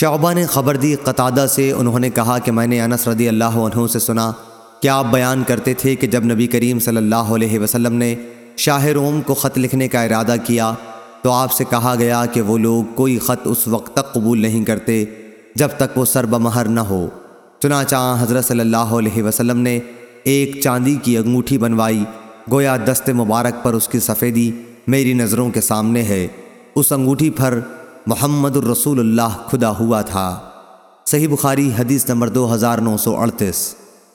شعبہ نے خبر دی قطادہ سے، انہوں نے کہا کہ میں نے انس رضی اللہ عنہ سے سنا کہ آپ بیان کرتے تھے کہ جب نبی کریم صلی اللہ علیہ وسلم نے شاہ روم کو خط لکھنے کا ارادہ کیا تو آپ سے کہا گیا کہ وہ لوگ کوئی خط اس وقت تک قبول نہیں کرتے جب تک وہ سر بمہر نہ ہو۔ چنانچہ حضرت صلی اللہ علیہ وسلم نے ایک چاندی کی انگوٹھی بنوائی، گویا دست مبارک پر اس کی سفیدی میری نظروں کے سامنے ہے۔ اس انگوٹھی پر محمد الرسول اللہ، خدا ہوا تھا۔ صحیح بخاری حدیث نمبر دو ہزار نو سو اڑتیس۔